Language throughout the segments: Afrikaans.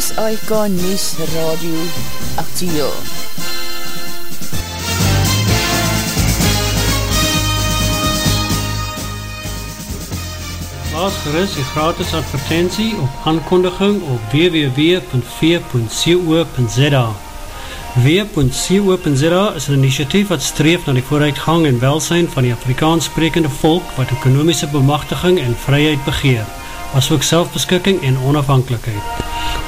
SAIK News Radio Actiel. Plaas gerust die gratis advertentie op aankondiging op www.v.co.za W.co.za is een initiatief wat streef na die vooruitgang en welsijn van die Afrikaans sprekende volk wat ekonomische bemachtiging en vryheid begeer, as ook selfbeskikking en onafhankelijkheid.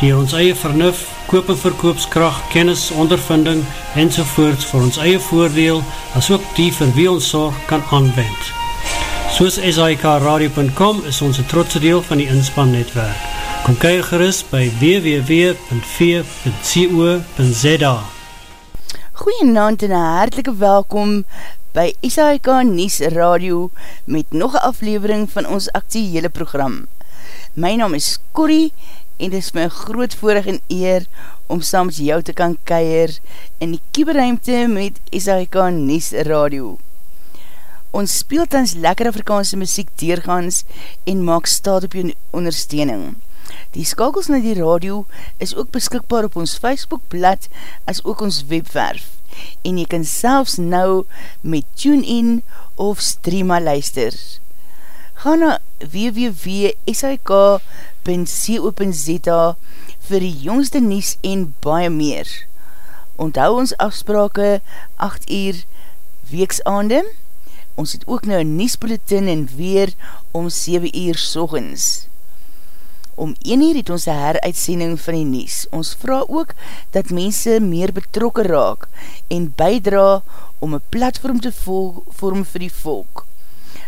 die ons eie vernuf, koop en verkoopskracht, kennis, ondervinding en sovoorts vir ons eie voordeel as ook die vir wie ons zorg kan aanwend. Soos SIKRadio.com is ons een trotse deel van die inspannetwerk. Kom kyk gerust by www.v.co.za Goeienavond en hartelike welkom by SAIK Nies Radio met nog een aflevering van ons actiehele program. My naam is Corrie en dit is my groot voorig en eer om met jou te kan keier in die kieberuimte met SAIK Nies Radio. Ons speelt ons lekker Afrikaanse muziek deurgaans en maak staat op jou ondersteuning. Die skakels na die radio is ook beskikbaar op ons Facebookblad as ook ons webwerf en jy kan selfs nou met TuneIn of Streama luister. Ga na www.sik.co.za vir die jongste nies en baie meer. Onthou ons afsprake 8 uur weeksaande. Ons het ook nou een niesbulletin en weer om 7 uur sorgens. Om 1 uur het ons een heruitsending van die Nies. Ons vraag ook dat mense meer betrokke raak en bydra om een platform te vorm vir die volk.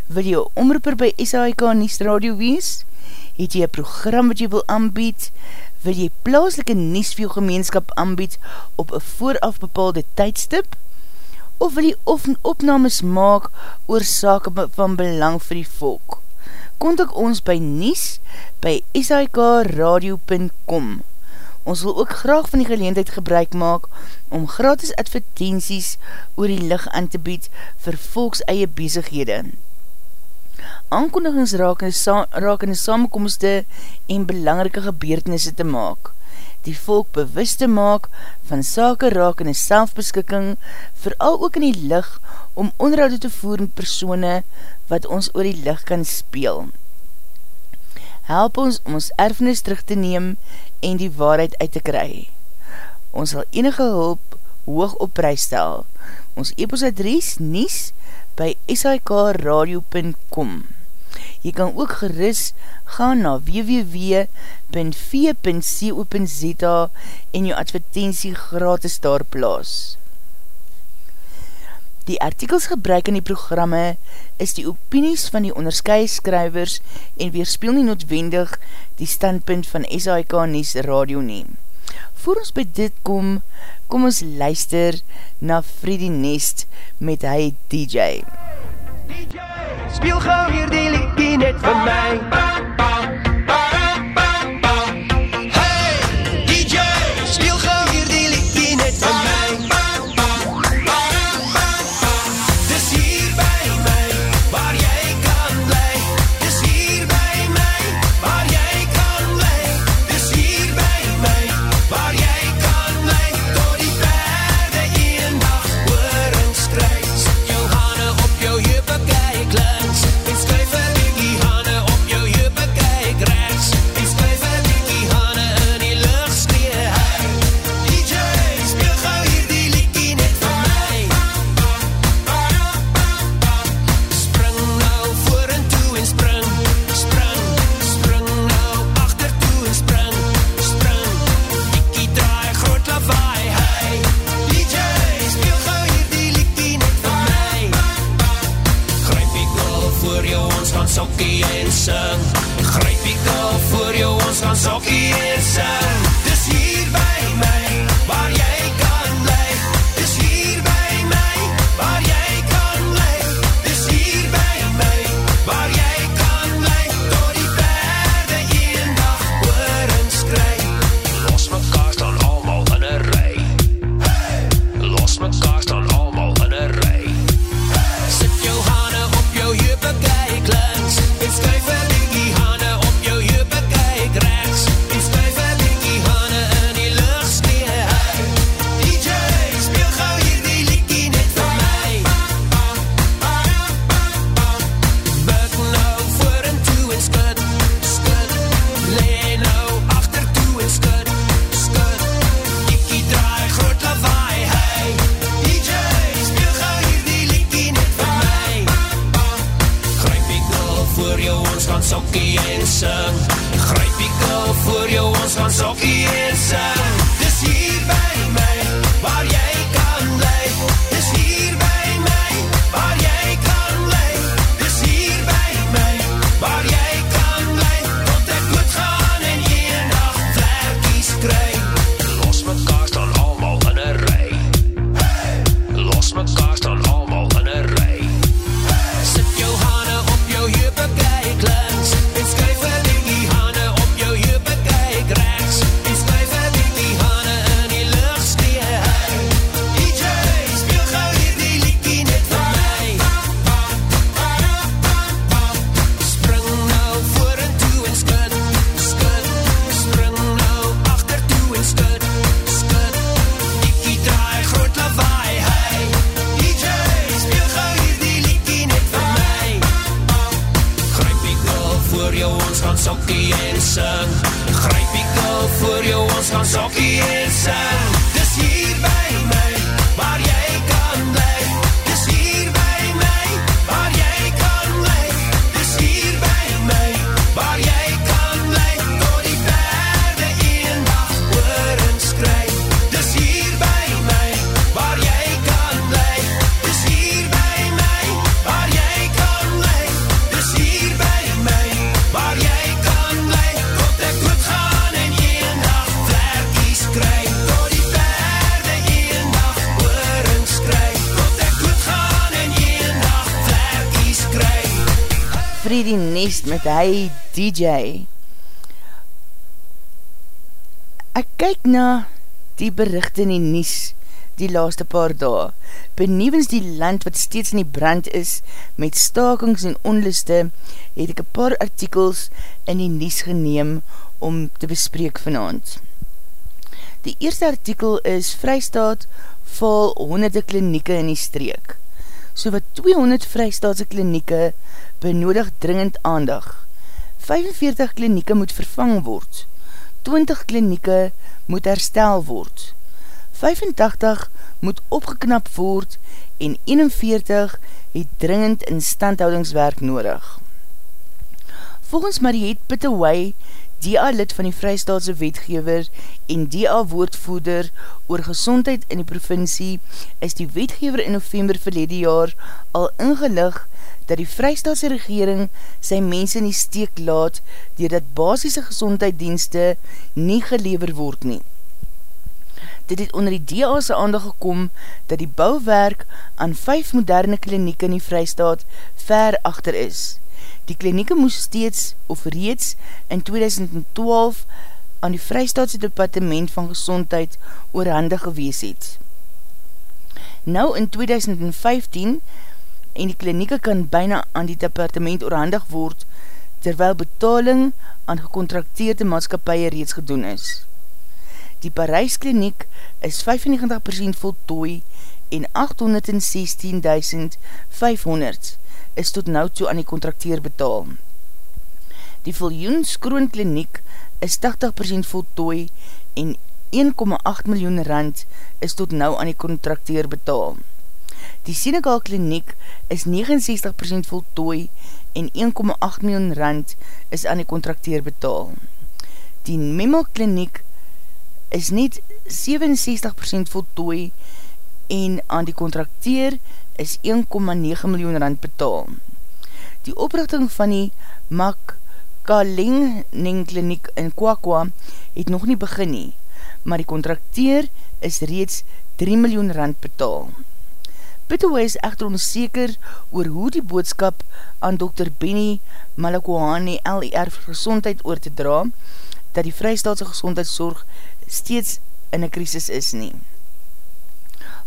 Wil jy omroeper by SAIK Nies Radio wees? Het jy een program wat jy wil aanbied? Wil jy plaaslike Niesveel gemeenskap aanbied op een vooraf bepaalde tydstip? Of wil jy opnames maak oor sake van belang vir die volk? kontak ons by Nies by sikradio.com. Ons wil ook graag van die geleendheid gebruik maak om gratis advertenties oor die licht aan te bied vir volks eie bezighede. Aankondigings raak in, raak in die samenkomste en belangrike gebeurtenisse te maak. Die volk bewust te maak van sake raak in die selfbeskikking, vooral ook in die licht om onderhoud te voer met persone wat ons oor die licht kan speel. Help ons om ons erfenis terug te neem en die waarheid uit te kry. Ons sal enige hulp hoog op prijs stel. Ons e-post adres nies by sikradio.com Jy kan ook geris gaan na www.v.co.za en jou advertentie gratis daar plaas. Die artikels gebruik in die programme is die opinies van die onderskye skrywers en weerspeel nie noodwendig die standpunt van SAIK Nies Radio neem. Voor ons by dit kom, kom ons luister na Freddie Nest met hy DJ. DJ, speel gauw hier die liedje net van my. On so quiere. Met hy DJ. Ek kyk na die berichte in die nies die laaste paar dae. Benieuwens die land wat steeds in die brand is met stakings en onluste, het ek een paar artikels in die nies geneem om te bespreek vanavond. Die eerste artikel is Vrystaat val honderde klinieke in die streek. So wat 200 Vrystaatse klinieke benodig dringend aandag. 45 klinieke moet vervang word. 20 klinieke moet herstel word. 85 moet opgeknap word en 41 het dringend instandhoudingswerk nodig. Volgens Mariette Pittaway, DA lid van die Vrystaatse wetgever en DA woordvoerder oor gezondheid in die provincie, is die wetgever in november verlede jaar al ingelig dat die Vrystaatse regering sy mense in die steek laat doordat basisse gezondheidsdienste nie gelever word nie. Dit het onder die DA's aandag gekom dat die bouwwerk aan 5 moderne klinieke in die Vrystaat ver achter is. Die klinieke moes steeds of reeds in 2012 aan die Vrystaatse Departement van Gezondheid oorhandig gewees het. Nou in 2015 en die klinieke kan byna aan die departement oorhandig word terwyl betaling aan gecontrakteerde maatskapie reeds gedoen is. Die Parijs kliniek is 95% voltooi en 816.500 is tot nou toe aan die contracteer betaal. Die Viljoen Skroon kliniek is 80% voltooi en 1,8 miljoen rand is tot nou aan die contracteer betaal. Die Senegal kliniek is 69% voltooi en 1,8 miljoen rand is aan die contracteer betaal. Die Memel kliniek is net 67% voltooi en aan die contracteer is 1,9 miljoen rand betaal. Die oprichting van die Makaleng kliniek in Kwakwa het nog nie begin nie, maar die contracteer is reeds 3 miljoen rand betaal. Pittaway is echter onzeker oor hoe die boodskap aan Dr. Benny Malakohane LER vir gezondheid oor te dra, dat die vrystaatse gezondheidszorg steeds in een krisis is nie.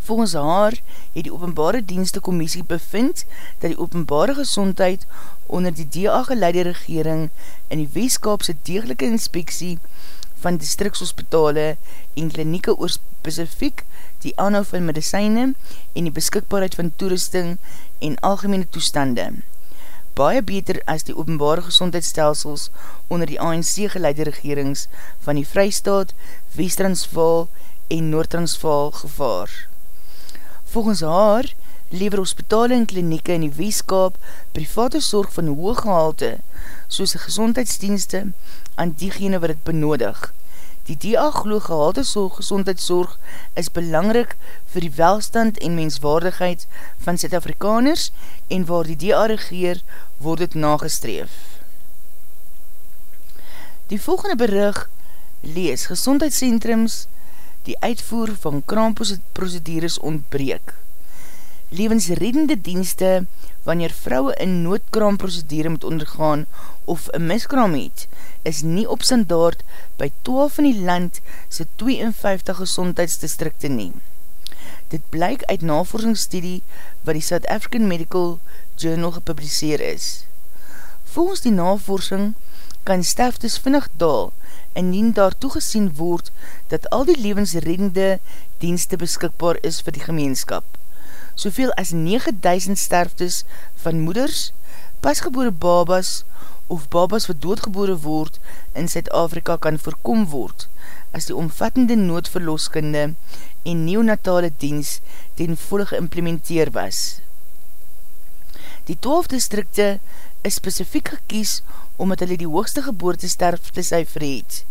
Volgens haar het die openbare dienste commissie bevind dat die openbare gezondheid onder die DA geleide regering in die weeskaapse degelike inspeksie van distrikshospitale en klinieke oor specifiek die aanhou van medicijne en die beskikbaarheid van toerusting en algemene toestande. Baie beter as die openbare gezondheidsstelsels onder die ANC geleide regerings van die Vrystaat, West-Transvaal en Noord-Transvaal gevaar. Volgens haar lever hospitale en klinieke in die weeskap private sorg van hoog gehalte, soos die gezondheidsdienste aan diegene wat het benodig. Die DA glo gehalte sorg, gezondheidszorg is belangrik vir die welstand en menswaardigheid van Zuid-Afrikaners en waar die DA regeer, word het nagestreef. Die volgende berig lees gezondheidscentrums die uitvoer van kraamprocedures ontbreek. Levensredende dienste wanneer vrouwe in noodkraamprocedure moet ondergaan of een miskraam het, is nie op standaard by 12 van die land sy 52 gezondheidsdistrikte neem. Dit blyk uit navorsingsstudie wat die South African Medical Journal gepubliseer is. Volgens die navorsing kan sterftes vinnig daal indien daar toegesien word dat al die levensredende dienste beskikbaar is vir die gemeenskap. Soveel as 9000 sterftes van moeders, pasgebore babas of babas wat doodgebore word in Zuid-Afrika kan voorkom word as die omvattende noodverloskunde en neonatale diens ten volle geïmplementeer was. Die 12 distrikte is specifiek gekies omdat hulle die hoogste geboortesterfte syfer het.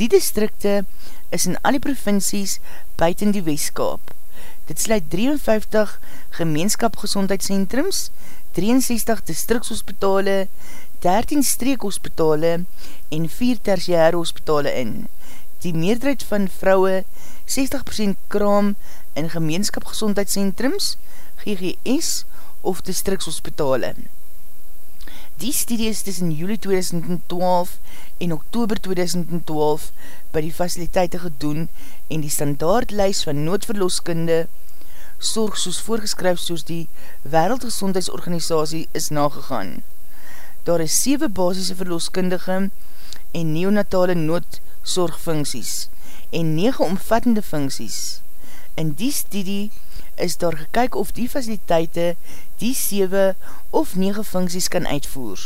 Die distrikte is in alle provincies buiten die weeskaap. Dit sluit 53 gemeenskapgezondheidscentrums, 63 distrikshospitale, 13 streekhospitale en 4 tertiaire hospitale in. Die meerderheid van vrouwe, 60% kraam in gemeenskapgezondheidscentrums, GGS of distrikshospitale. Die studie is tussen juli 2012 en oktober 2012 by die faciliteite gedoen en die standaardlijs van noodverloskunde sorg soos voorgeskryf soos die Wereldgezondheidsorganisatie is nagegaan. Daar is 7 basisse verloskundige en neonatale noodsorgfunksies en 9 omvattende funksies. In die studie is daar gekyk of die faciliteite die 7 of 9 funksies kan uitvoer.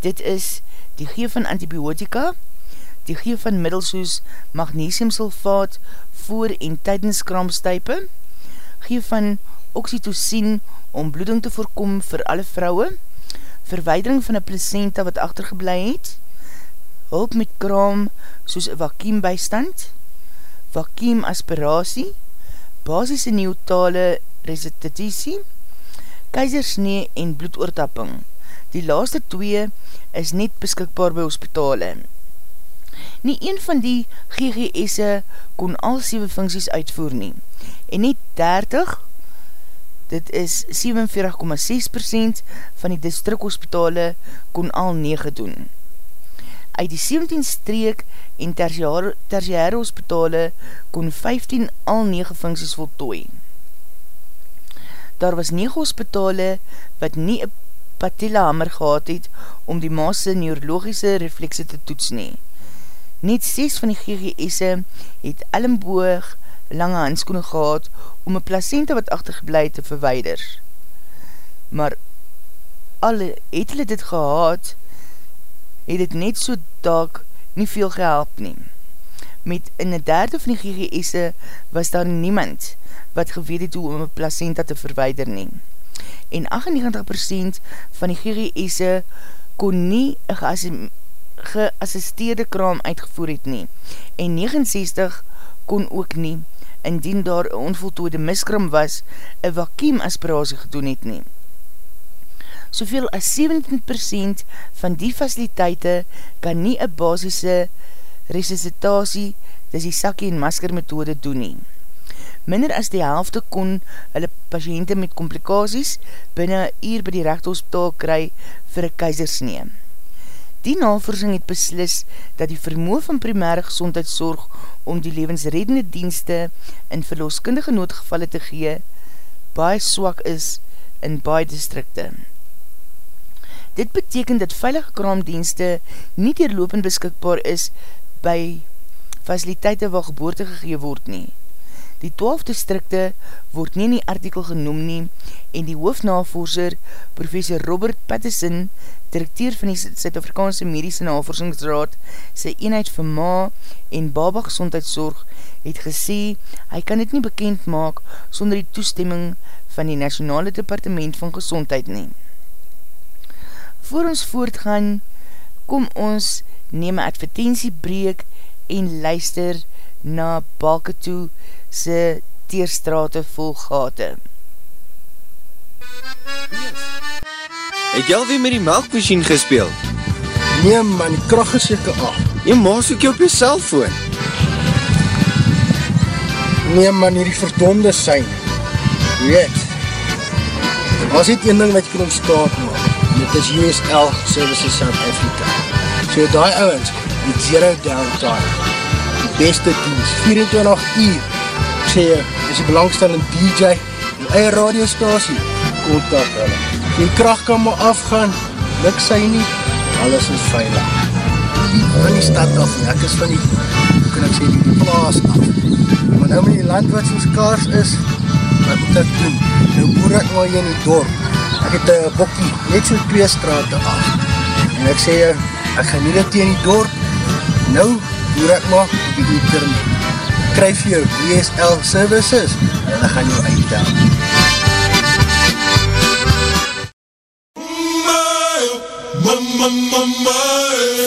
Dit is die gee van antibiotika, die gee van middels soos magnesiumsulfaat voor en tydens kraamstuipe, gee van oxytocin om bloeding te voorkom vir alle vrouwe, verweidering van een placenta wat achtergeblij het, hulp met kraam soos vakiem bystand, vakiem aspiratie, basisse neotale resitatisie, keizersnee en bloedoortapping. Die laaste twee is net beskikbaar by hospitale. Nie een van die GGS'e kon al 7 funksies uitvoer nie. En net 30, dit is 47,6% van die distrikhospitale kon al 9 doen. Uit die 17 streek en tertiaire hospitale kon 15 al 9 funksies voltooi. Daar was 9 hospitale wat nie een patella hammer gehad het om die maase neurologische reflexe te toets nie. Net 6 van die GGS'e het ellenboog lange handskoene gehad om een placenta wat achtergebleid te verweider. Maar alle het hulle dit gehad, het het net so daak nie veel gehelp nie. Met in die derde van die GGS'e was daar niemand wat geweet het hoe om een placenta te verweider nie. En 98% van die GGS'e kon nie een geassisteerde kraam uitgevoer het nie. En 69 kon ook nie, indien daar een onvoltooide miskram was, een vakiem aspiratie gedoen het nie. Soveel as 17% van die faciliteite kan nie een basisse resuscitatie, dis die sakkie en masker methode doen nie. Minder as die helfte kon hulle patiënte met komplikasies binnen een uur by die rechthospitaal kry vir een keizersnee. Die navorsing het beslis dat die vermoe van primaire gezondheidszorg om die levensredende dienste in verlooskundige noodgevalle te gee, baie swak is in baie distrikte. Dit beteken dat veilige kraamdienste nie dierlopend beskikbaar is by faciliteite waar geboorte gegee word nie. Die 12 distrikte word nie in die artikel genoem nie en die hoofnavorser, professor Robert Pattison, directeur van die Suid-Afrikaanse Medische Navorsingsraad, sy eenheid vir ma en baba gezondheidszorg, het gesê, hy kan dit nie bekend maak sonder die toestemming van die Nationale Departement van Gezondheid neem. Voor ons voortgaan, kom ons neem een advertentiebreek en luister na Baketoe se teerstrate vol gate. Het jy alweer met die melkmachine gespeeld? Nee man, die kracht is jyke af. Jy maas ook jy op jy cellfoon. Nee man, hierdie verdonde sein. Weet, as dit een ding wat jy kan ontstaat maak, dit is USL Services South Africa. So die ouwens, met zero downtime, die beste dienst, 24 uur, ek sê jy, is die belangstellende DJ, die eie radiostasie, kontak hulle. Die kracht kan maar afgaan, luk sy nie, alles is veilig. Die van die stad af, en ek is van die, hoe kan ek sê, die plaas af. Maar nou met die land wat soos kaars is, wat moet ek doen? Nou boer ek maar hier in die dorp. Ek het een bokkie, net so twee straten af. En ek sê, ek gaan nie dit in die dorp. Nou boer ek maar op die internet. Kryf jou DSL services en dan gaan jou uitdaan. Verlate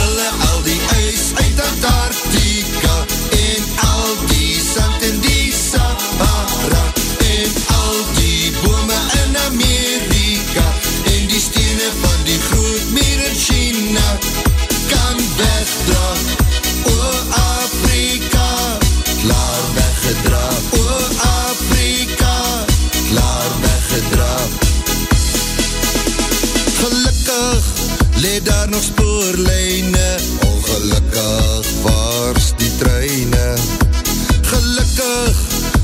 hulle al die ijs uit Antarctica En al die nog spoorlijne Ongelukkig waars die treine Gelukkig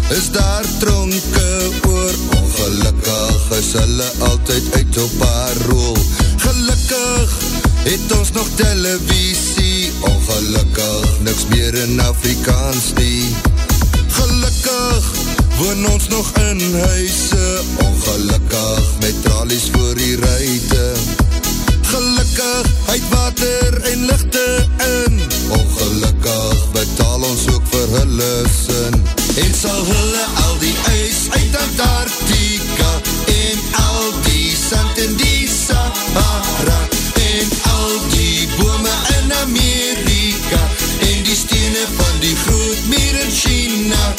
is daar tronke oor. Ongelukkig is hulle altyd uit op haar rol Gelukkig het ons nog televisie. Ongelukkig niks meer in Afrikaans nie. Gelukkig woon ons nog in huise. Ongelukkig met tralies voor die ruite Gelukkig uit water en lichte in. Ongelukkig betaal ons ook vir hulle sin. En sal hulle al die ijs uit Antarctica En al die sand in die Sahara En al die bome in Amerika En die stene van die groot meer in China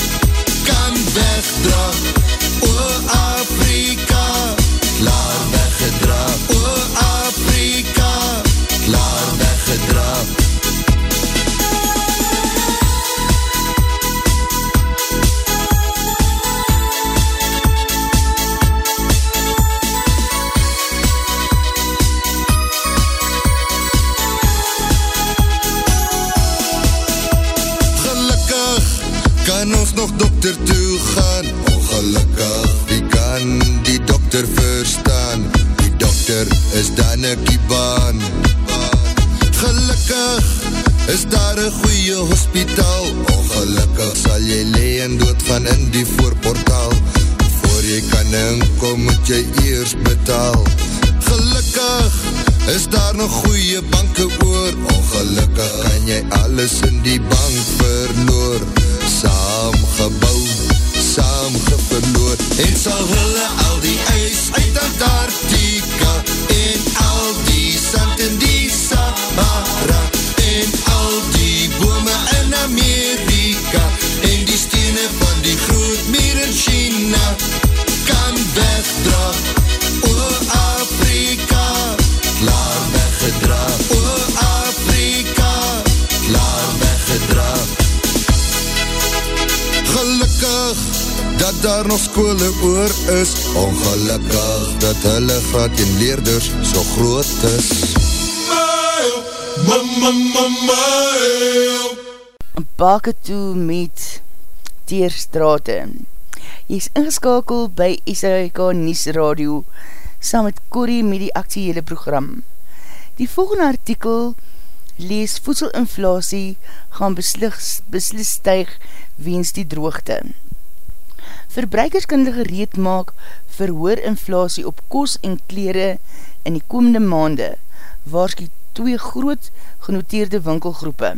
Kan wegdra hospitaal Ongelukkig sal jy lee en doodgaan in die voorportaal. Voor jy kan inkom moet jy eers betaal. Gelukkig is daar nog goeie banke oor. Ongelukkig kan jy alles in die bank skole oor is Ongelukkig dat hulle graad en leerders so groot is Bake toe met Teerstrate. Jy is ingeskakel by SHK Nies Radio saam met Corrie met die actiehele program. Die volgende artikel lees voedselinflatie gaan beslis, beslis stuig weens die droogte. Verbruikers kan hulle gereed maak vir hoor inflatie op kos en kleren in die komende maande, waarski twee groot genoteerde winkelgroepe.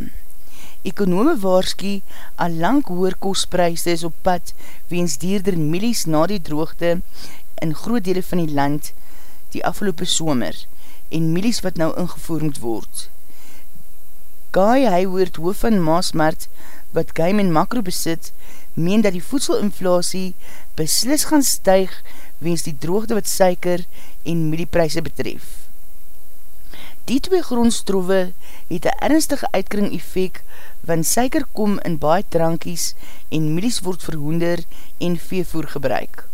Ekonome waarski al lang hoor kostprijse is op pad weens dierder milies na die droogte in groot dele van die land die afgelopen somer en milies wat nou ingevoer moet word. Guy Hayward, hoof van Maasmart, wat Game en Makro besit, meen dat die voedselinflatie beslis gaan stuig weens die droogte wat suiker en miliepryse betref. Die twee grondstroffe het een ernstige uitkring effect, want suiker kom in baie drankies en milies word verhoender en veevoer gebruik.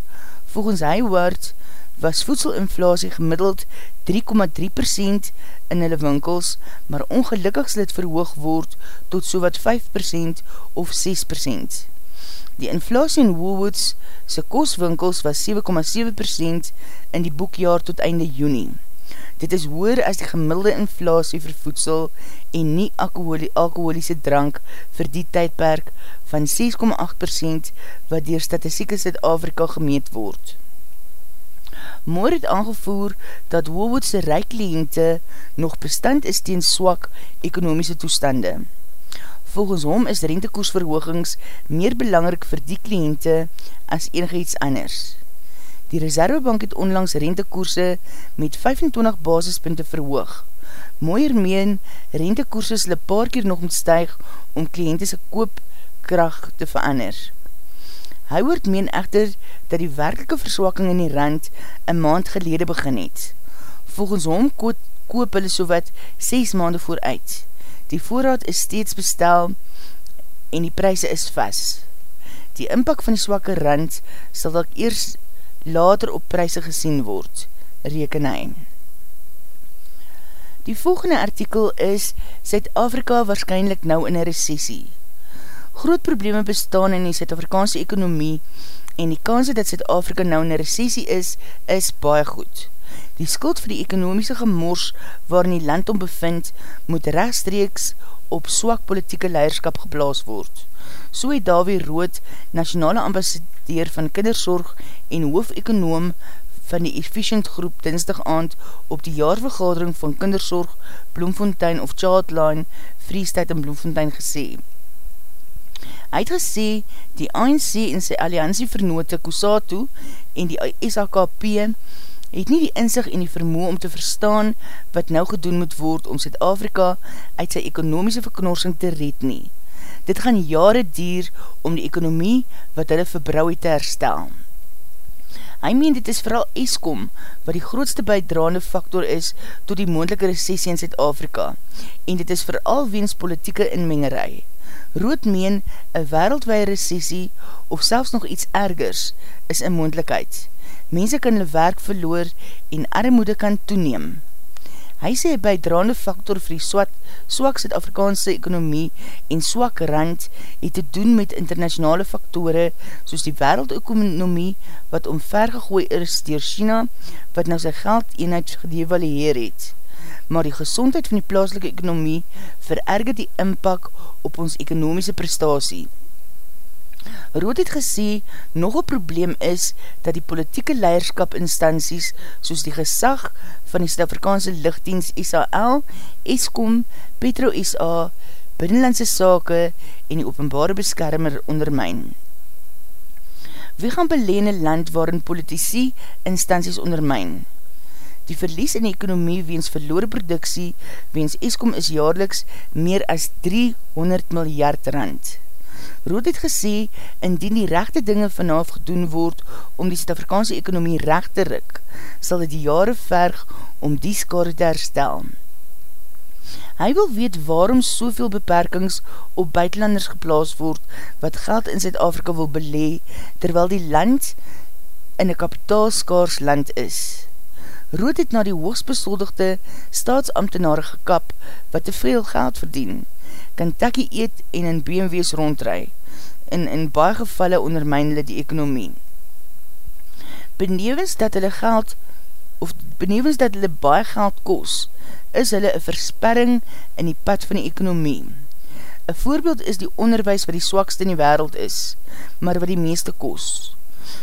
Volgens Hayward was voedselinflatie gemiddeld 3,3% in hulle winkels, maar ongelukkig sal het verhoog word tot so wat 5% of 6%. Die inflatie in Woolworths sy kostwinkels was 7,7% in die boekjaar tot einde juni. Dit is hoer as die gemiddelde inflatie vir voedsel en nie alcoholie, alcoholiese drank vir die tydperk van 6,8% wat dier Statistieke Zuid-Afrika gemeet word. Moor het aangevoer dat Woolworthse rijkliënte nog bestand is teen swak ekonomiese toestande. Volgens hom is rentekoersverhoogings meer belangrik vir die kliënte as enige iets anders. Die Reservebank het onlangs rentekoerse met 25 basispunte verhoog. Mooier meen, rentekoerse sal paar keer nog moet stuig om kliëntese koopkracht te verander. Hy woord meen echter dat die werkelike verswakking in die rand een maand gelede begin het. Volgens hom koop, hulle so wat 6 maande vooruit. Die voorraad is steeds bestel en die prijse is vast. Die inpak van die swakke rand sal dat eers later op prijse gesien word, reken hy. Die volgende artikel is Zuid-Afrika waarschijnlijk nou in een recessie. Groot probleme bestaan in die Zuid-Afrikaanse ekonomie en die kans dat Zuid-Afrika nou in een recessie is, is baie goed. Die skuld vir die ekonomiese gemors waarin die land om bevind, moet rechtstreeks op swak politieke leiderskap geblaas word. So het Davie Rood, nationale ambassadeur van kindersorg en hoofekonoom van die Efficient Groep dinsdag aand op die jaarvergadering van kindersorg Bloemfontein of Childline Freestad in Bloemfontein gesê. Hy het gesê, die ANC en sy alliantie vernote Kusatu en die SAKP het nie die inzicht en die vermoe om te verstaan wat nou gedoen moet word om Zuid-Afrika uit sy ekonomiese verknorsing te red nie. Dit gaan jare dier om die ekonomie wat hulle verbrouw het te herstel. Hy meen dit is vooral Eskom wat die grootste bijdraande factor is tot die moendelike recessie in Zuid-Afrika en dit is vooral weens politieke inmengerij. Rood meen, een wereldwaie recessie of selfs nog iets ergers is een moendlikheid. Mense kan hulle werk verloor en armoede kan toeneem. Hy sê by draande factor vir die swak, swak Zuid-Afrikaanse ekonomie en swak rand het te doen met internationale faktore soos die wereldekonomie wat omvergegooi is dier China wat nou sy geld eenheid gedevalueer het maar die gezondheid van die plaaslike ekonomie vererge die inpak op ons ekonomiese prestatie. Rood het gesê, nog een probleem is dat die politieke leiderskap instanties soos die gesag van die Stafrikaanse lichtdienst SAL, ESCOM, Petro SA, Binnenlandse Sake en die openbare beskermer ondermijn. Wie gaan beleen een land waarin politici instanties ondermijn? Die verlies in die ekonomie weens verloore produksie weens ESCOM is jaarliks meer as 300 miljard rand. Rood het gesê, indien die rechte dinge vanaf gedoen word om die Suid-Afrikaanse ekonomie recht te ruk, sal dit die jare verg om die skade te herstel. Hy wil weet waarom soveel beperkings op buitenlanders geplaas word wat geld in Zuid-Afrika wil belee, terwyl die land in een kapitaalskaars land is. Rood het na die hoogstbesoldigde staatsambtenare gekap wat te veel geld verdien. Kentucky eet en in BMW's rondrij en in baie gevalle ondermijn hulle die ekonomie. Benevens dat hulle geld of benevens dat hulle baie geld kos, is hulle een versperring in die pad van die ekonomie. Een voorbeeld is die onderwijs wat die swakste in die wereld is, maar wat die meeste kos.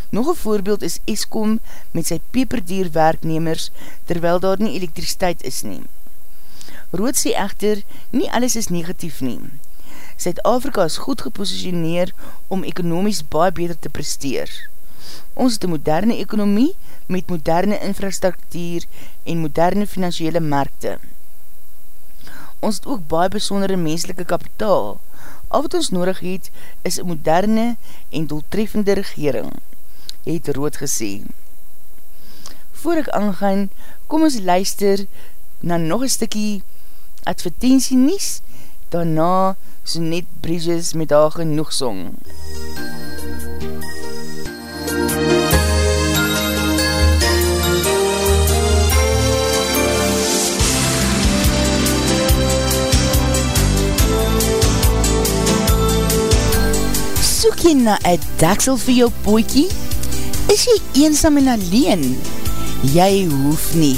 Nog een voorbeeld is Eskom met sy peperdier werknemers terwyl daar nie elektriciteit is neem. Rood sê echter, nie alles is negatief nie. Zuid-Afrika is goed gepositioneer om ekonomies baie beter te presteer. Ons het een moderne ekonomie met moderne infrastruktuur en moderne financiële markte. Ons het ook baie besondere menselike kapitaal. Al wat ons nodig het, is een moderne en doeltreffende regering, het Rood gesê. Voor ek aangaan, kom ons luister na nog een stikkie advertentie nies, daarna so net Bridges met haar genoeg song. Soek jy na een daksel vir jou poekie? Is jy eensam en alleen? Jy hoef nie.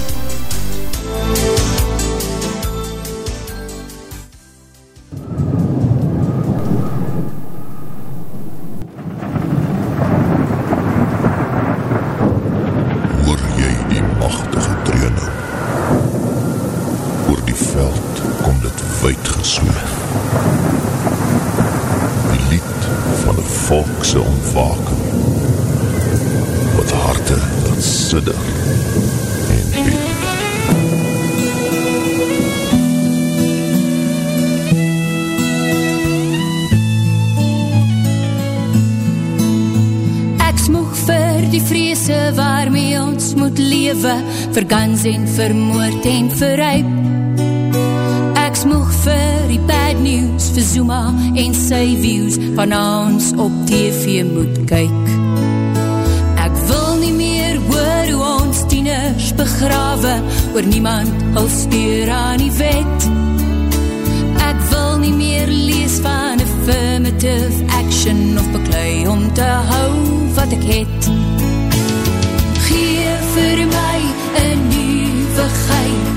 vergans en vermoord en verruip. Ek smoeg vir die bad news, vir Zuma en sy views, van ons op TV moet kyk. Ek wil nie meer hoor hoe ons tieners begrawe, oor niemand al steer aan die wet. Ek wil nie meer lees van affirmative action, of beklui om te hou wat ek het. Geef vir my een nieuwigheid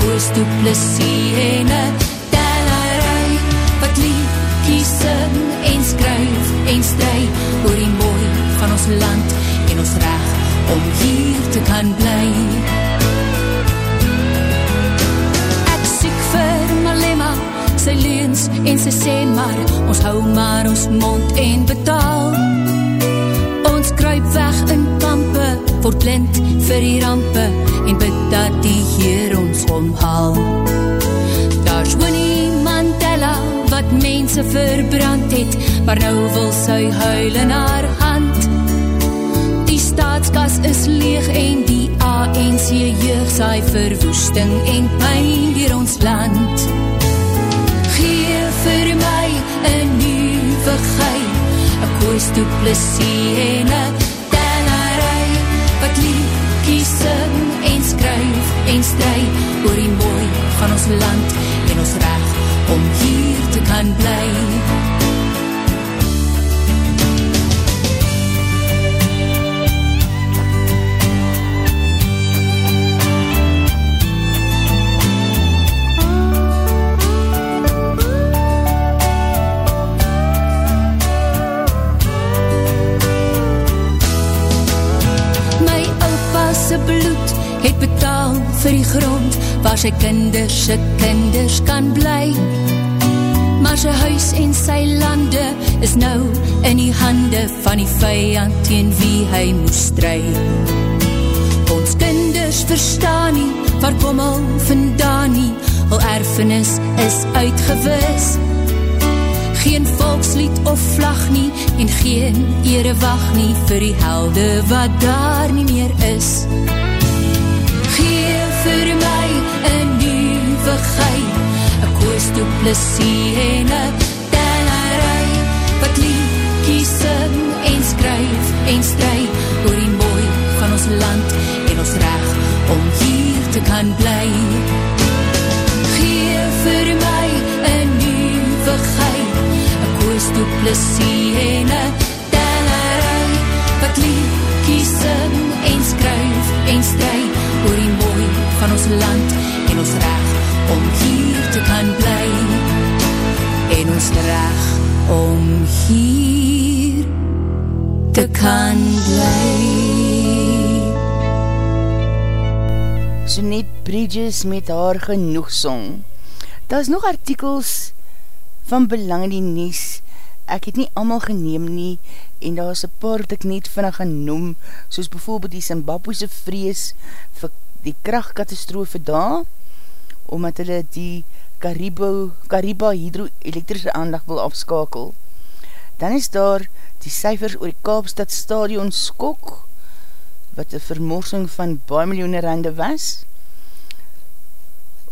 Koos Duplessis en een tellerij wat liedkie sing en skryf en stry oor die mooi van ons land en ons reg om hier te kan bly. Ek siek vir Malema, sy leens en sy sê maar, ons hou maar ons mond en betaal. Ons kruip weg in word blind vir die rampe en bid dat die Heer ons omhaal. Daar's Winnie Mandela wat mense verbrand het, maar nou wil sy huil in haar hand. Die staatskas is leeg en die ANC jeug saai verwoesting en pijn dier ons land. Geef vir my een nieuwe gei, een koos duplessie en een wat liedkie sing en skryf en stry oor die mooi van ons land en ons reg om hier te kan bly. Kinders se kinders kan bly. Maar sy huis en sy lande is nou in die hande van die vijand teen wie hy moes stry. Ons kinders verstaan nie, waar kom al vandaan nie, al erfenis is uitgewis. Geen volkslied of vlag nie, en geen ere wacht nie, vir die helde wat daar nie meer is. Geef nieuwe gei, een koos duplessie en een tellerij, wat liedkie sing en skryf en stry, oor die mooi van ons land en ons reg om hier te kan bly. Geef vir my een nieuwe gei, een koos duplessie en een tellerij, wat liedkie sing en skryf en stry, oor die mooi van ons land te kan bly. En ons reg om hier te kan bly. so net Bridges met haar genoegsong. Daar is nog artikels van belang in die nies. Ek het nie allemaal geneem nie en daar is een paar wat ek net vinnig gaan noem, soos bijvoorbeeld die Zimbabwese vrees vir die krachtkatastrofe daar, omdat hulle die Karibo, Kariba hydroelektrische aandag wil afskakel. Dan is daar die cijfers oor die Kaapstad stadion skok, wat een vermorsing van baie miljoene rande was.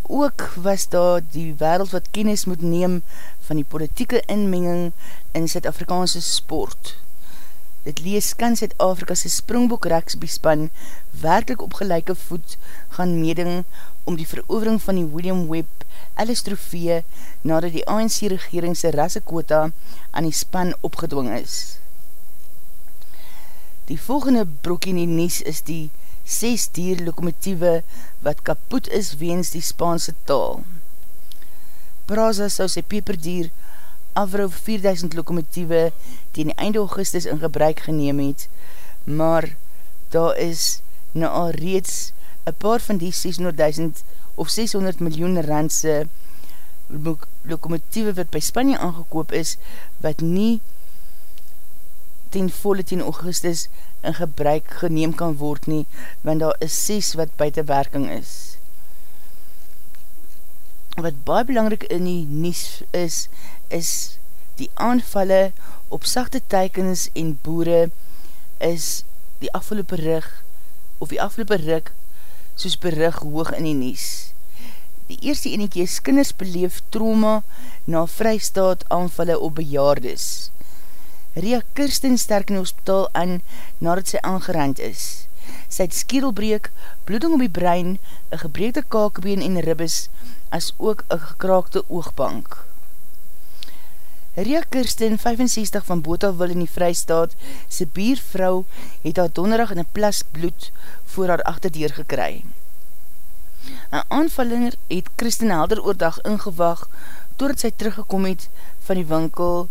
Ook was daar die wereld wat kennis moet neem van die politieke inmenging in Zuid-Afrikaanse sport. Dit lees kan Zuid-Afrika'se Springbok Reksbyspan werkelijk op gelijke voet gaan meding om die verovering van die William Webb Alice Trofee nadat die ANC regeringse rassequota aan die span opgedwong is. Die volgende broek in die nies is die 6 dier lokomotieve wat kapoet is weens die Spaanse taal. Praza sou sy peperdier afrou 4000 lokomotieve teen die einde augustus in gebruik geneem het, maar daar is na al reeds een paar van die 600.000 of 600 miljoen randse lokomotieve wat by Spanje aangekoop is, wat nie ten volle ten augustus in gebruik geneem kan word nie, want daar is 6 wat buiten werking is. Wat baie belangrik in die nies is, is die aanvalle op sachte teikens en boere is die afgelopen rig, of die afgelopen rig, soos berig hoog in die nies. Die eerste eniekie is kinders beleef trauma na vrystaat aanvalle op bejaardes. Ria Kirsten sterk in die hospitaal aan nadat sy aangerand is. Sy het skiedelbreek, bloeding op die brein, een gebreekte kakebeen en ribbes, as ook een gekraakte oogbank. Ria Kirsten, 65 van Botawil in die Vrystaat, sy biervrou het haar donderdag in een plas bloed voor haar achterdeur gekry. Een aanvallinger het Christen Helder oordag ingewag totdat sy teruggekom het van die winkel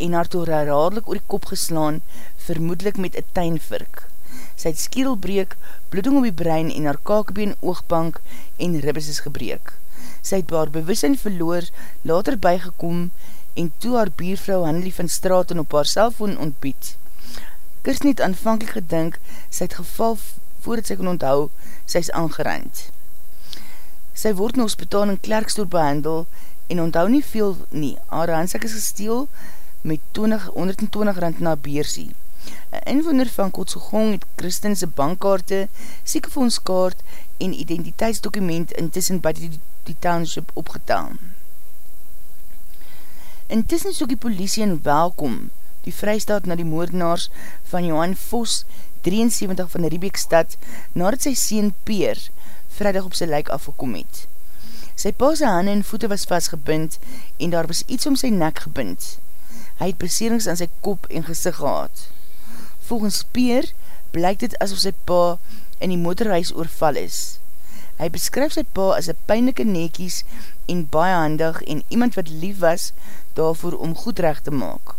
en haar toe herhaardelik oor die kop geslaan, vermoedelijk met een tuinvirk. Sy het skierelbreek, bloeding op die brein en haar kakebeen, oogbank en ribbes is gebreek. Sy het haar bewussin verloor, later bygekom en toe haar biervrou Hannelie van Straten op haar cellfoon ontbied. Kirsten het aanvankelijk gedink, sy het geval voordat sy kon onthou, sy is aangerand. Sy word in hospitaal in Klerkstor behandel en onthou nie veel nie. Haar handsak is gesteel met 20, 120 rand na beersie. Een inwoner van Kotsogong het Christense bankkaarte, siekefondskaart en identiteitsdokument intussen by die, die township opgetaan. Intussen soek die politie in welkom die vrystaat na die moordenaars van Johan Vos, 73 van Riebeekstad, nadat sy sien Peer vrijdag op sy lijk afgekom het. Sy pa sy hande en voete was vastgebind en daar was iets om sy nek gebind. Hy het beserings aan sy kop en gezicht gehad. Volgens Peer blyk dit asof sy pa in die motorhuis oorval is. Hy beskryf sy pa as een pijnlijke nekies en baie handig en iemand wat lief was daarvoor om goed recht te maak.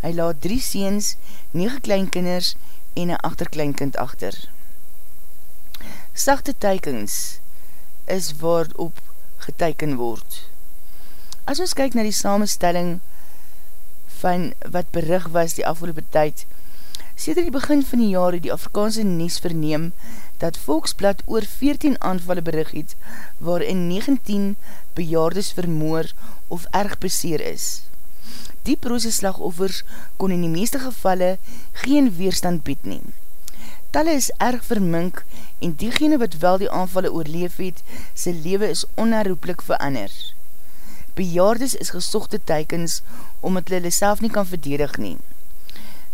Hy laat drie seens, nege kleinkinders en een achterkleinkind achter. Sachte teikens is waarop geteiken word. As ons kyk na die samenstelling van wat berig was die afgelopen tyd, Seder die begin van die jaar het die Afrikaanse Nies verneem dat Volksblad oor 14 aanvallen berig het waarin 19 bejaardes vermoor of erg beseer is. Die proze slagoffers kon in die meeste gevalle geen weerstand bied neem. Talle is erg vermink en diegene wat wel die aanvallen oorleef het, sy lewe is onherroepelik verander. Bejaardes is gesochte teikens omdat hulle self nie kan verdedig neem.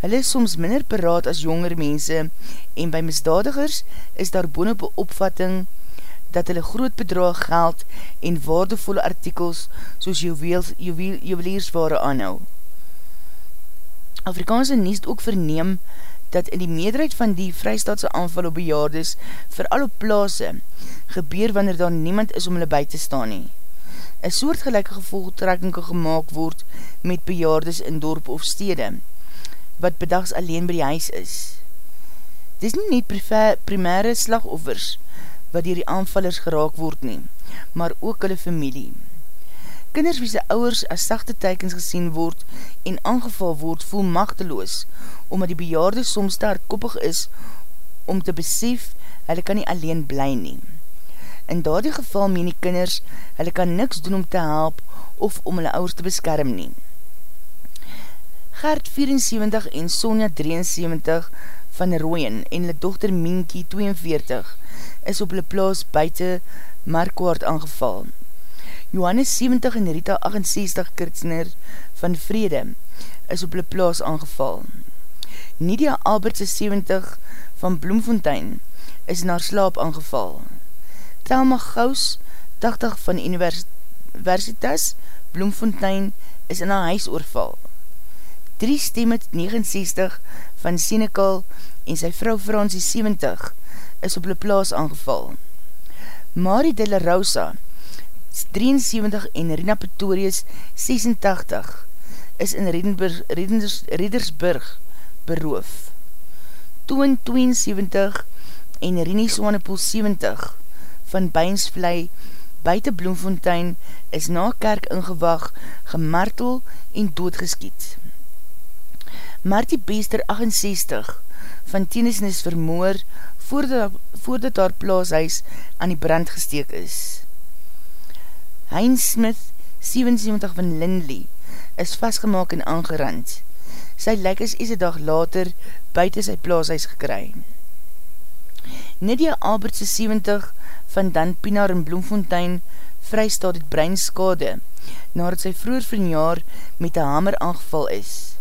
Hulle is soms minder paraat as jonger mense en by misdadigers is daar boonop opvatting dat hulle groot bedrag geld en waardevolle artikels soos juweliersware aanhou. Afrikaanse Nies ook verneem dat in die meerderheid van die vrystaatse aanval op bejaardes veral op plaas gebeur wanneer daar niemand is om hulle by te staan nie. Een soortgelijke gevolgtrekking kan gemaakt word met bejaardes in dorp of stede, wat bedags alleen by die huis is. Dit is nie net primaire slagoffers, wat dier die aanvallers geraak word nie, maar ook hulle familie. Kinders wie sy ouwers as sachte teikens gesien word en aangeval word voel machteloos, omdat die bejaarde soms daar koppig is om te besef hulle kan nie alleen bly nie. In daardie geval meen die kinders hulle kan niks doen om te help of om hulle ouwers te beskerm nie. Gert 74 en Sonja 73 van Rooien en hulle dochter Minkie 42 is op hulle plaas buiten Markwaard aangeval. Johannes 70 en Rita 68 Kirtsner van Vrede is op hulle plaas aangeval. Nidia Albertse 70 van Bloemfontein is in haar slaap aangeval. Thelma Gous 80 van Universitas Bloemfontein is in haar huis oorval. Drie Stemmet 69 van Senekal en sy vrou Fransie 70 is op hulle plaas aangeval. Marie de la Rosa 73 en Rina Pretorius 86 is in Reders, Redersburg beroof. Toon 72 en Rini Swanepoel 70 van Beinsvlei buiten Bloemfontein is na kerk ingewag, gemartel en doodgeskiet. Martie Beester 68 van Tienisnis vermoor voordat, voordat haar plaashuis aan die brand gesteek is. Heinz Smith 77 van Lindley is vastgemaak en aangerand. Sy lijk is is dag later buiten sy plaashuis gekry. Nidia Albertse 70 van Dan Pinaar in Bloemfontein vrystaat het breinskade nadat sy vroeger van jaar met een hamer aangeval is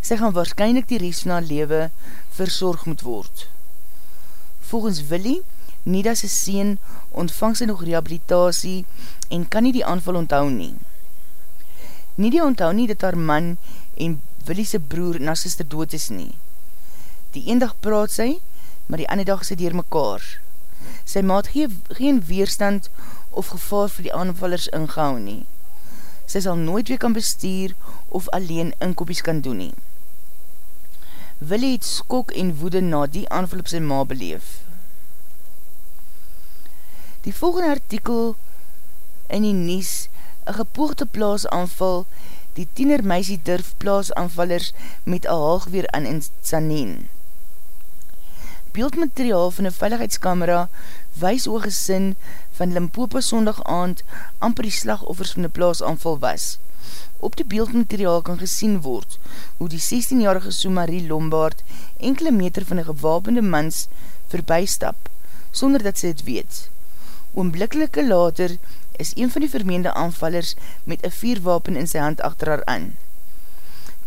sy gaan waarschijnlijk die rest van haar lewe verzorg moet word. Volgens Willie, Nida sy sien, ontvang sy nog rehabilitatie en kan nie die aanval onthou nie. Nida onthou nie dat haar man en Willie sy broer na sister dood is nie. Die een dag praat sy, maar die ander dag sy dier mekaar. Sy maat gee, geen weerstand of gevaar vir die aanvallers ingehou nie. Sy sal nooit weer kan bestuur of alleen inkopies kan doen nie. Willie het skok en woede na die aanval op sy ma beleef. Die volgende artikel in die Nies, een gepoogde plaasanval, die tiener meisie durf plaasanvallers met een haagweer aan in Saneen. Beeldmateriaal van een veiligheidskamera wees oor gesin van Limpopo sondag aand amper die slagoffers van die plaasanval was. Op die beeldmateriaal kan gesien word hoe die 16-jarige Soumarie Lombard enkele meter van een gewapende mans verbystap, sonder dat sy het weet. Oomblikkelike later is een van die vermeende aanvallers met een vierwapen in sy hand achter haar aan.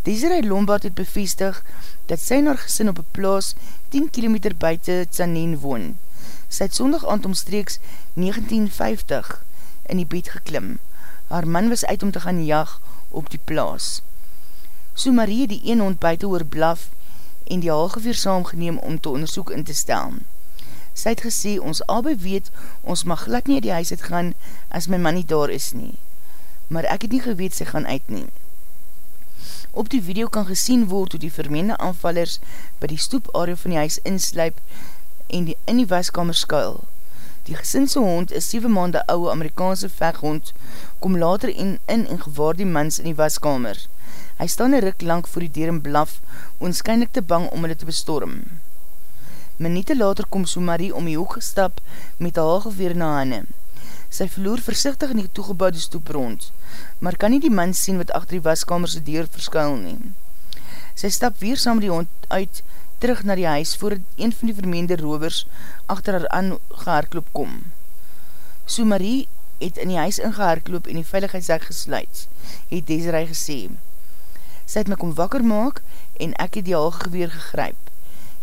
Desiree Lombard het bevestig dat sy en haar gesin op een plaas 10 km buiten Tsaneen woon. Sy het sondag aand omstreeks 1950 in die bed geklim. Haar man was uit om te gaan jag op die plaas. So Marie die een hond buiten oor blaf en die haalgeveer saamgeneem om te onderzoek in te stel. Sy het gesê, ons albei weet, ons mag glad nie die huis uitgaan as my man nie daar is nie. Maar ek het nie geweet sy gaan uitneem. Op die video kan gesien word hoe die vermeende aanvallers by die stoeparea van die huis insluip en die in die waskamer skuil. Die gesinse hond is 7 maande ouwe Amerikaanse veghond, kom later in in en gewaar die mans in die waskamer. Hy staan een rik lang voor die deur en blaf, onskynlik te bang om hulle te bestorm. Minute later kom Soumarie om die hoog gestap met haar hagelweer na hane. Sy verloor versichtig in die toegebouwde stoep rond, maar kan nie die man sien wat achter die waskamerse deur verskuil nie. Sy stap weer saam die hond uit, terug na die huis, voordat een van die vermeende rovers achter haar aan gehaarkloop kom. Soumarie het in die huis ingehaarkloop en die veiligheidszak gesluit, het Desiree gesê. Sy het my kom wakker maak en ek het die halgeweer gegryp.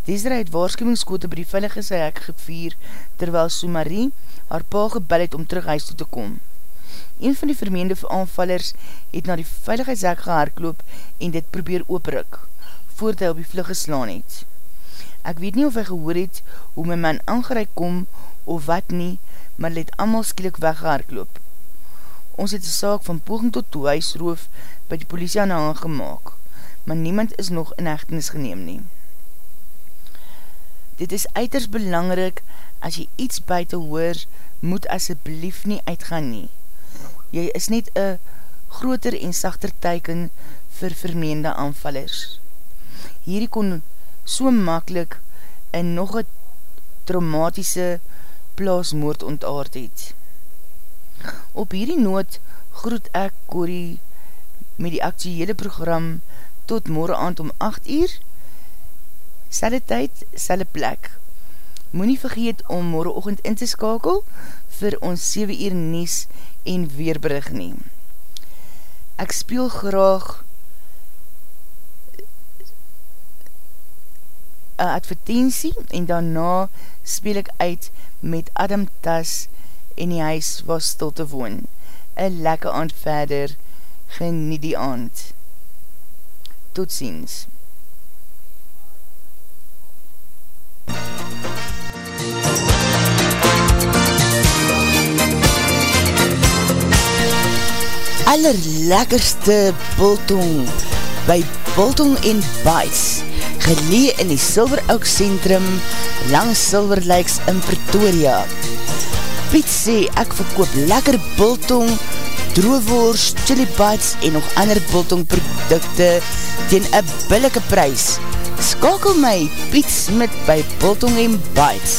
Desiree het waarschuwingskote by die veilige sy hek gevier, terwyl Soumarie haar pa gebel het om terug huis toe te kom. Een van die vermeende aanvallers het na die veiligheidshek gehaarkloop en dit probeer ooprik, voordat hy op die vlug geslaan het. Ek weet nie of hy gehoor het hoe my man aangereik kom of wat nie, maar let allemaal skielik weggehaarkloop. Ons het die saak van poging tot toehuisroof by die politie aan aangemaak, maar niemand is nog in hechtenis geneem neem. Dit is uiters belangrik, as jy iets buiten hoor, moet asjeblief nie uitgaan nie. Jy is net een groter en sachter teiken vir vermeende aanvallers. Hierdie kon so makkelijk en nog een traumatische plaasmoord ontaard het. Op hierdie noot groet ek Corrie met die actuele program tot morgen aand om 8 uur Selle tyd, selle plek. Moe nie vergeet om morgenochtend in te skakel vir ons 7 uur nies en weerbrug neem. Ek speel graag een advertentie en daarna speel ek uit met Adam Tas in die huis waar stil te woon. Een lekker aand verder, geniet die aand. Tot ziens. allerlekkerste Bultong by Bultong en Bites gelee in die Silver Oak Centrum langs Silver Lakes in Pretoria. Piet sê ek verkoop lekker Bultong, droewoers, chili bites en nog ander Bultong producte teen een billike prijs. Skakel my Piet Smit by Bultong Bites.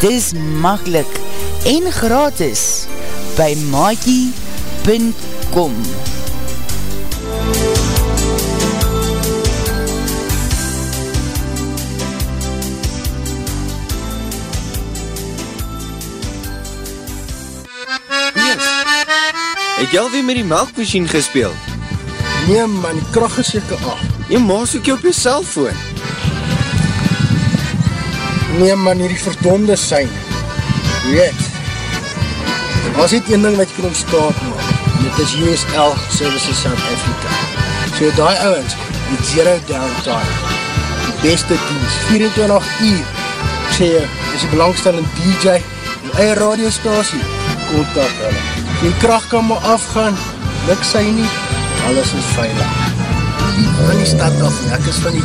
Dis makkelijk en gratis by maakie.com Het jy alweer met die melkmachine gespeeld? Nee man, die kracht is jyke af. Jy maas ook jy op jy cellfoon. Nee man, hier die verdonde sein. Weet, as dit een ding wat jy kan ontstaan maak, dit is USL Services South Africa. So die ouwens, die zero downtime, die beste dienst, 24 uur, ek sê jy, is die belangstellende DJ, die eie radiostasie, kontak hulle die kracht kan maar afgaan, luk sy nie, alles is veilig. Van die stad af, ek is van die,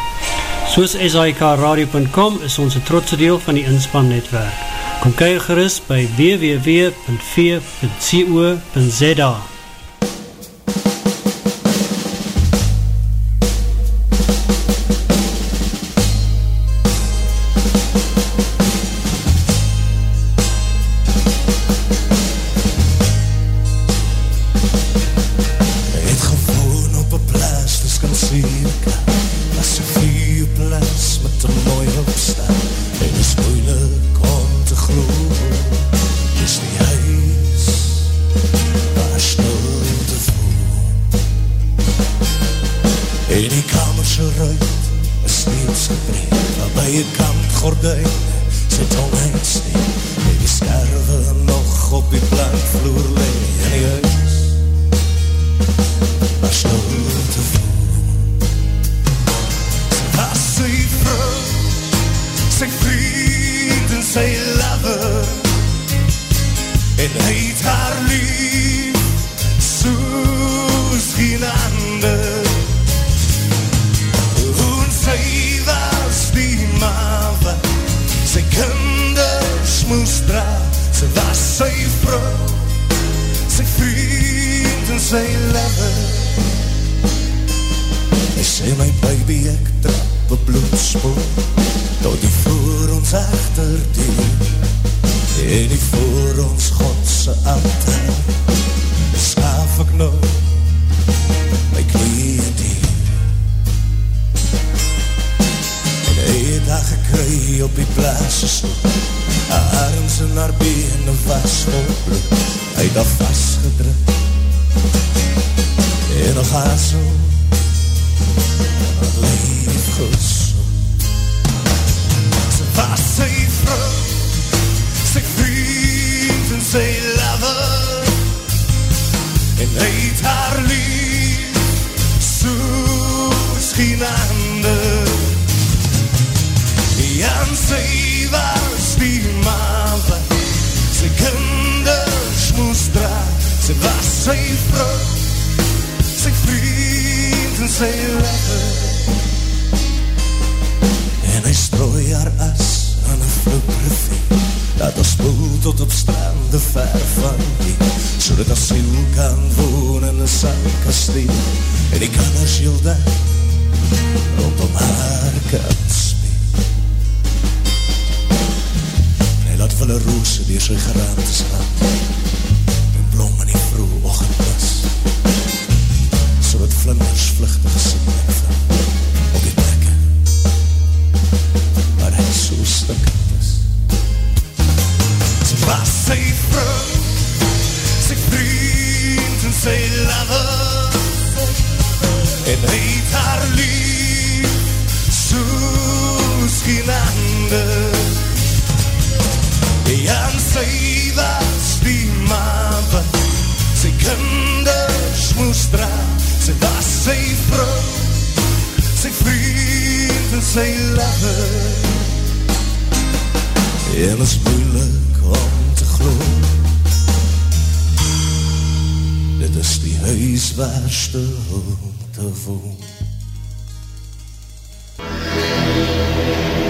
Soos SIKRadio.com is ons een trotse deel van die inspannetwerk. Kom kyk gerust by www.v.co.za plekke As een vuurplaats met een mooi opstaan En is moeilik om te groeien Is die huis waar stilte voel. En die kamerse ruit is steeds gebreid Waarbij een kant gordijn Het haar lief Soos geen ander En sy was die mawe Sy kinders moes dra Sy was sy vrou Sy vriend en sy lover. En hy strooi haar as aan een vloekrivier Dat ons spoel tot op strande ver van die. So dat ons siel kan woon in een sandkasteel En die kinders heel daar rondom haar kan speel En hy laat vir roose die sy geraamte slaan. En blom in die vroeg ochendwas So dat vlinders vluchtig sy plek van Op die plekke Waar hy so stikkend is Sy was sy vrou Sy vriend en sy lover En hy het haar lief Soos geen ander. En sy was die mawe Sy kinders moes dra Sy was sy vrou Sy vriend en sy lover. En is moeilik glo Dit is die huis waar stil te woon